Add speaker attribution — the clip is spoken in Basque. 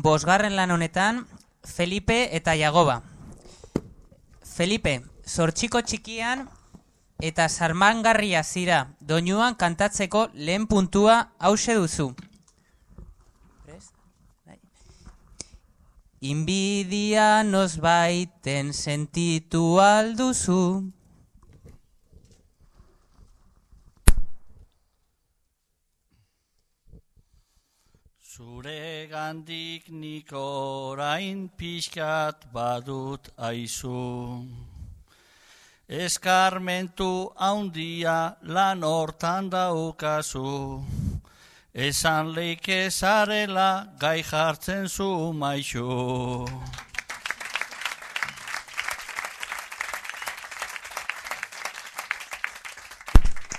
Speaker 1: bosgarren lan honetan Felipe eta Jagoba. Felipe, zortxiko txikian eta sarmangarria zira doinuan kantatzeko lehen puntua hause duzu. Bai. Inbidia nos baiten sentitu alduzu.
Speaker 2: Zure gandik nik orain pixkat badut aizu. Eskarmentu haundia lan hortan daukazu. Esan leike zarela gai jartzen zu maixu.